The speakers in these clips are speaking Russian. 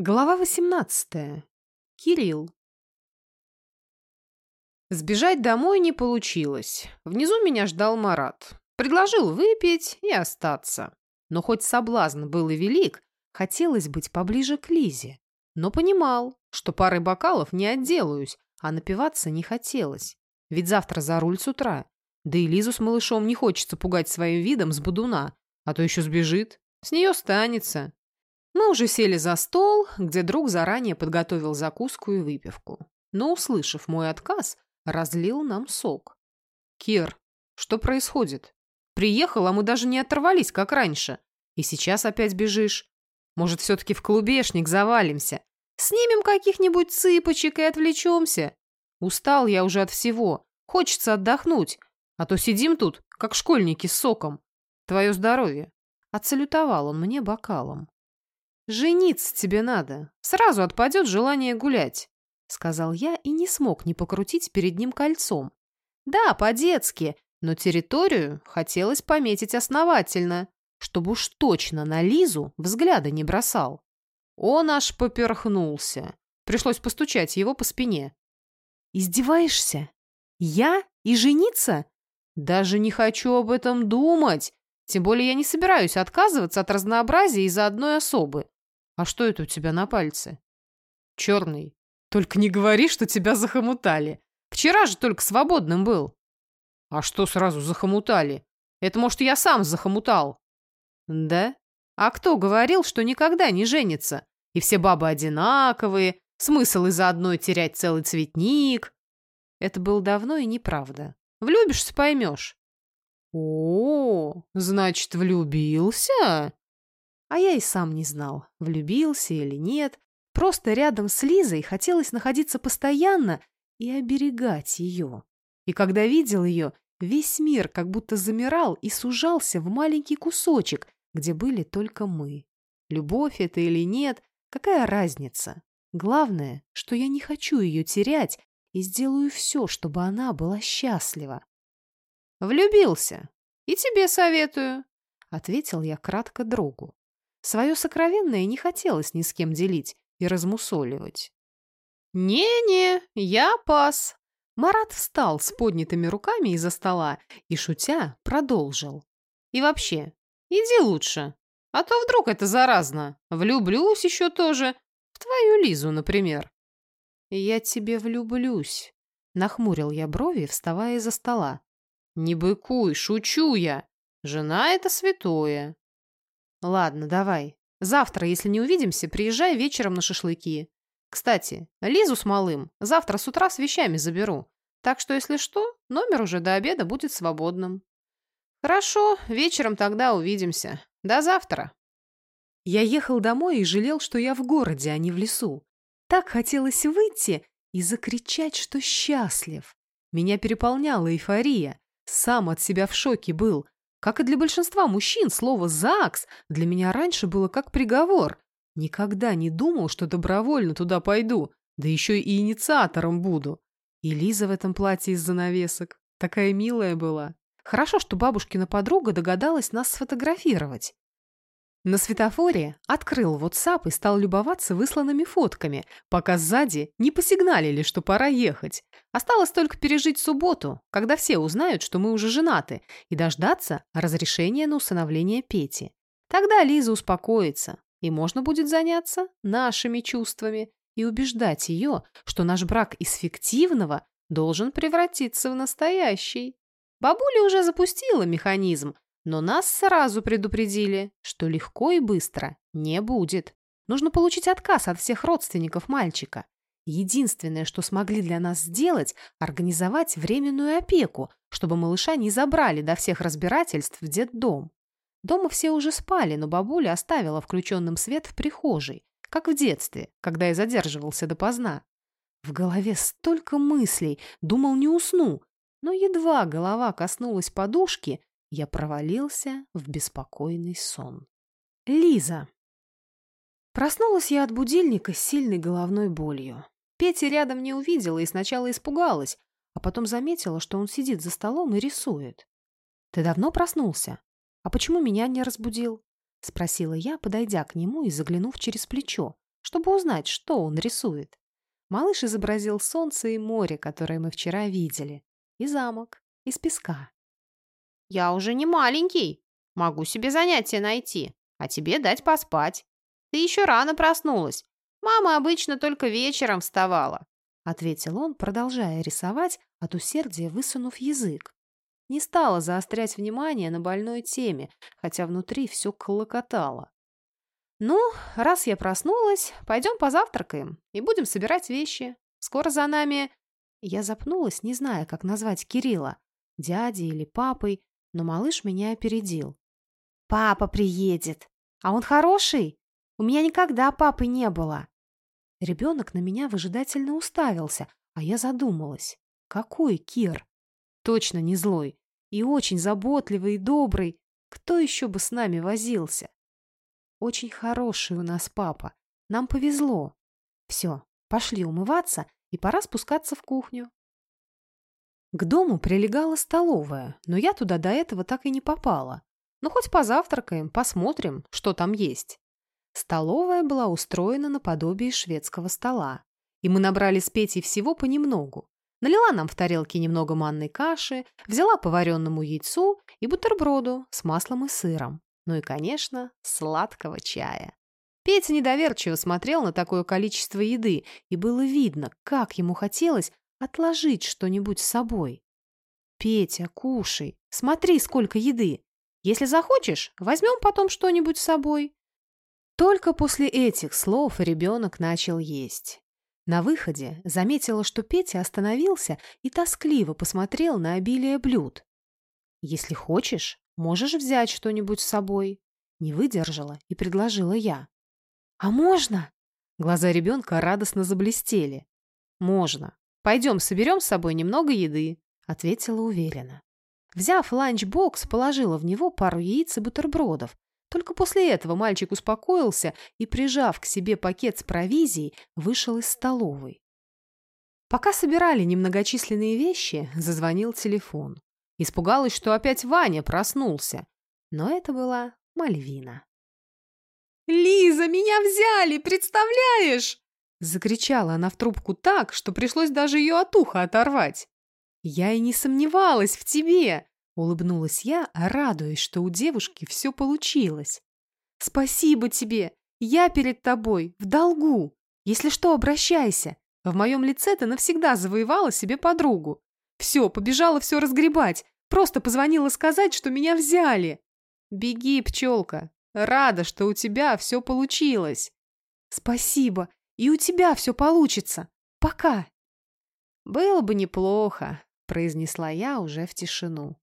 Глава 18. Кирилл. Сбежать домой не получилось. Внизу меня ждал Марат. Предложил выпить и остаться. Но хоть соблазн был и велик, хотелось быть поближе к Лизе. Но понимал, что парой бокалов не отделаюсь, а напиваться не хотелось. Ведь завтра за руль с утра. Да и Лизу с малышом не хочется пугать своим видом с будуна, а то еще сбежит. С нее станется. Мы уже сели за стол, где друг заранее подготовил закуску и выпивку. Но, услышав мой отказ, разлил нам сок. «Кир, что происходит? Приехал, а мы даже не оторвались, как раньше. И сейчас опять бежишь. Может, все-таки в клубешник завалимся? Снимем каких-нибудь цыпочек и отвлечемся? Устал я уже от всего. Хочется отдохнуть. А то сидим тут, как школьники с соком. Твое здоровье». Отсалютовал он мне бокалом. «Жениться тебе надо. Сразу отпадет желание гулять», — сказал я и не смог не покрутить перед ним кольцом. «Да, по-детски, но территорию хотелось пометить основательно, чтобы уж точно на Лизу взгляда не бросал». Он аж поперхнулся. Пришлось постучать его по спине. «Издеваешься? Я? И жениться?» «Даже не хочу об этом думать. Тем более я не собираюсь отказываться от разнообразия из-за одной особы. А что это у тебя на пальце? Черный. Только не говори, что тебя захомутали. Вчера же только свободным был. А что сразу захомутали? Это, может, я сам захомутал. Да? А кто говорил, что никогда не женится? И все бабы одинаковые, смысл из-за одной терять целый цветник. Это было давно и неправда. Влюбишься, поймешь. О, значит, влюбился? А я и сам не знал, влюбился или нет. Просто рядом с Лизой хотелось находиться постоянно и оберегать ее. И когда видел ее, весь мир как будто замирал и сужался в маленький кусочек, где были только мы. Любовь это или нет, какая разница? Главное, что я не хочу ее терять и сделаю все, чтобы она была счастлива. «Влюбился. И тебе советую», — ответил я кратко другу. Свое сокровенное не хотелось ни с кем делить и размусоливать. «Не-не, я пас!» Марат встал с поднятыми руками из-за стола и, шутя, продолжил. «И вообще, иди лучше, а то вдруг это заразно. Влюблюсь еще тоже. В твою Лизу, например». «Я тебе влюблюсь», — нахмурил я брови, вставая из-за стола. «Не быкуй, шучу я. Жена — это святое. Ладно, давай. Завтра, если не увидимся, приезжай вечером на шашлыки. Кстати, Лизу с малым завтра с утра с вещами заберу. Так что, если что, номер уже до обеда будет свободным. Хорошо, вечером тогда увидимся. До завтра. Я ехал домой и жалел, что я в городе, а не в лесу. Так хотелось выйти и закричать, что счастлив. Меня переполняла эйфория. Сам от себя в шоке был. Как и для большинства мужчин, слово «ЗАГС» для меня раньше было как приговор. Никогда не думал, что добровольно туда пойду, да еще и инициатором буду. И Лиза в этом платье из занавесок. Такая милая была. Хорошо, что бабушкина подруга догадалась нас сфотографировать. На светофоре открыл WhatsApp и стал любоваться высланными фотками, пока сзади не посигналили, что пора ехать. Осталось только пережить субботу, когда все узнают, что мы уже женаты, и дождаться разрешения на усыновление Пети. Тогда Лиза успокоится, и можно будет заняться нашими чувствами и убеждать ее, что наш брак из фиктивного должен превратиться в настоящий. Бабуля уже запустила механизм, но нас сразу предупредили, что легко и быстро не будет. Нужно получить отказ от всех родственников мальчика. Единственное, что смогли для нас сделать, организовать временную опеку, чтобы малыша не забрали до всех разбирательств в детдом. Дома все уже спали, но бабуля оставила включенным свет в прихожей, как в детстве, когда я задерживался допоздна. В голове столько мыслей, думал, не усну, но едва голова коснулась подушки, я провалился в беспокойный сон. Лиза. Проснулась я от будильника с сильной головной болью. Петя рядом не увидела и сначала испугалась, а потом заметила, что он сидит за столом и рисует. «Ты давно проснулся? А почему меня не разбудил?» — спросила я, подойдя к нему и заглянув через плечо, чтобы узнать, что он рисует. Малыш изобразил солнце и море, которое мы вчера видели, и замок из песка. «Я уже не маленький. Могу себе занятие найти, а тебе дать поспать. Ты еще рано проснулась. Мама обычно только вечером вставала», — ответил он, продолжая рисовать, от усердия высунув язык. Не стала заострять внимание на больной теме, хотя внутри все клокотало. «Ну, раз я проснулась, пойдем позавтракаем и будем собирать вещи. Скоро за нами...» Я запнулась, не зная, как назвать Кирилла, дядей или папой, но малыш меня опередил. «Папа приедет! А он хороший? У меня никогда папы не было!» Ребенок на меня выжидательно уставился, а я задумалась. «Какой Кир?» Точно не злой. И очень заботливый и добрый. Кто еще бы с нами возился? Очень хороший у нас папа. Нам повезло. Все, пошли умываться, и пора спускаться в кухню. К дому прилегала столовая, но я туда до этого так и не попала. Ну, хоть позавтракаем, посмотрим, что там есть. Столовая была устроена наподобие шведского стола, и мы набрали с Петей всего понемногу. Налила нам в тарелки немного манной каши, взяла по вареному яйцу и бутерброду с маслом и сыром. Ну и, конечно, сладкого чая. Петя недоверчиво смотрел на такое количество еды, и было видно, как ему хотелось отложить что-нибудь с собой. «Петя, кушай, смотри, сколько еды. Если захочешь, возьмем потом что-нибудь с собой». Только после этих слов ребенок начал есть. На выходе заметила, что Петя остановился и тоскливо посмотрел на обилие блюд. «Если хочешь, Можешь взять что-нибудь с собой?» Не выдержала и предложила я. «А можно?» Глаза ребенка радостно заблестели. «Можно. Пойдем соберем с собой немного еды», — ответила уверенно. Взяв ланчбокс, положила в него пару яиц и бутербродов. Только после этого мальчик успокоился и, прижав к себе пакет с провизией, вышел из столовой. Пока собирали немногочисленные вещи, зазвонил телефон. Испугалась, что опять Ваня проснулся. Но это была Мальвина. «Лиза, меня взяли, представляешь?» Закричала она в трубку так, что пришлось даже ее от уха оторвать. «Я и не сомневалась в тебе!» Улыбнулась я, радуясь, что у девушки все получилось. «Спасибо тебе! Я перед тобой, в долгу! Если что, обращайся! В моем лице ты навсегда завоевала себе подругу. Все, побежала все разгребать. Просто позвонила сказать, что меня взяли. Беги, пчелка. Рада, что у тебя все получилось. Спасибо. И у тебя все получится. Пока. Было бы неплохо, произнесла я уже в тишину.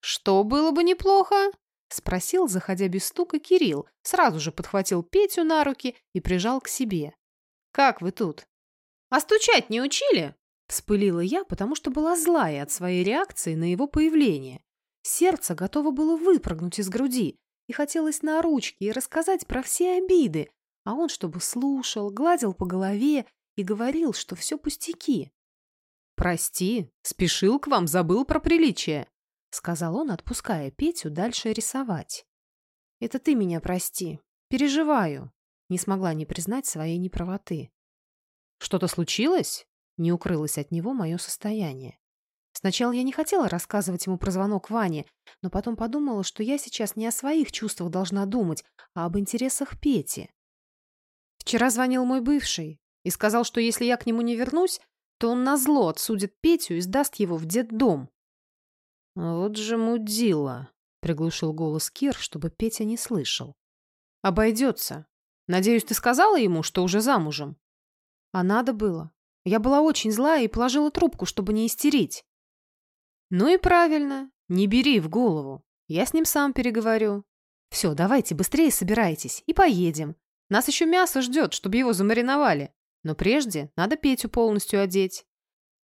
Что было бы неплохо? Спросил, заходя без стука, Кирилл. Сразу же подхватил Петю на руки и прижал к себе. Как вы тут? А стучать не учили? Вспылила я, потому что была злая от своей реакции на его появление. Сердце готово было выпрыгнуть из груди, и хотелось на ручки и рассказать про все обиды, а он чтобы слушал, гладил по голове и говорил, что все пустяки. «Прости, спешил к вам, забыл про приличие», — сказал он, отпуская Петю дальше рисовать. «Это ты меня прости. Переживаю», — не смогла не признать своей неправоты. «Что-то случилось?» Не укрылось от него мое состояние. Сначала я не хотела рассказывать ему про звонок Ване, но потом подумала, что я сейчас не о своих чувствах должна думать, а об интересах Пети. Вчера звонил мой бывший и сказал, что если я к нему не вернусь, то он назло отсудит Петю и сдаст его в детдом. «Вот же мудила!» — приглушил голос Кир, чтобы Петя не слышал. «Обойдется. Надеюсь, ты сказала ему, что уже замужем?» «А надо было. Я была очень злая и положила трубку, чтобы не истерить. Ну и правильно, не бери в голову. Я с ним сам переговорю. Все, давайте быстрее собирайтесь и поедем. Нас еще мясо ждет, чтобы его замариновали. Но прежде надо Петю полностью одеть.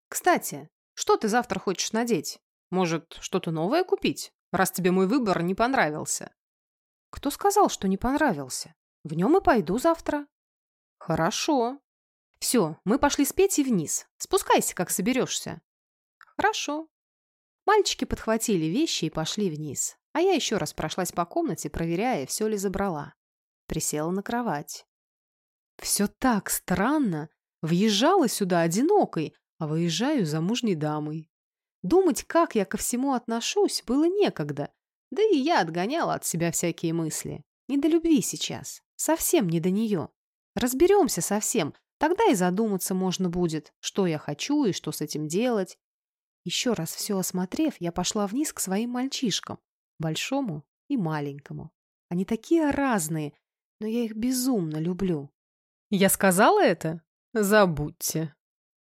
Кстати, что ты завтра хочешь надеть? Может, что-то новое купить, раз тебе мой выбор не понравился? Кто сказал, что не понравился? В нем и пойду завтра. Хорошо, все, мы пошли с Петей вниз. Спускайся, как соберешься. Хорошо. Мальчики подхватили вещи и пошли вниз. А я еще раз прошлась по комнате, проверяя, все ли забрала. Присела на кровать. Все так странно. Въезжала сюда одинокой, а выезжаю замужней дамой. Думать, как я ко всему отношусь, было некогда. Да и я отгоняла от себя всякие мысли. Не до любви сейчас. Совсем не до нее. Разберемся совсем. Тогда и задуматься можно будет, что я хочу и что с этим делать. Еще раз все осмотрев, я пошла вниз к своим мальчишкам. Большому и маленькому. Они такие разные, но я их безумно люблю. Я сказала это? Забудьте.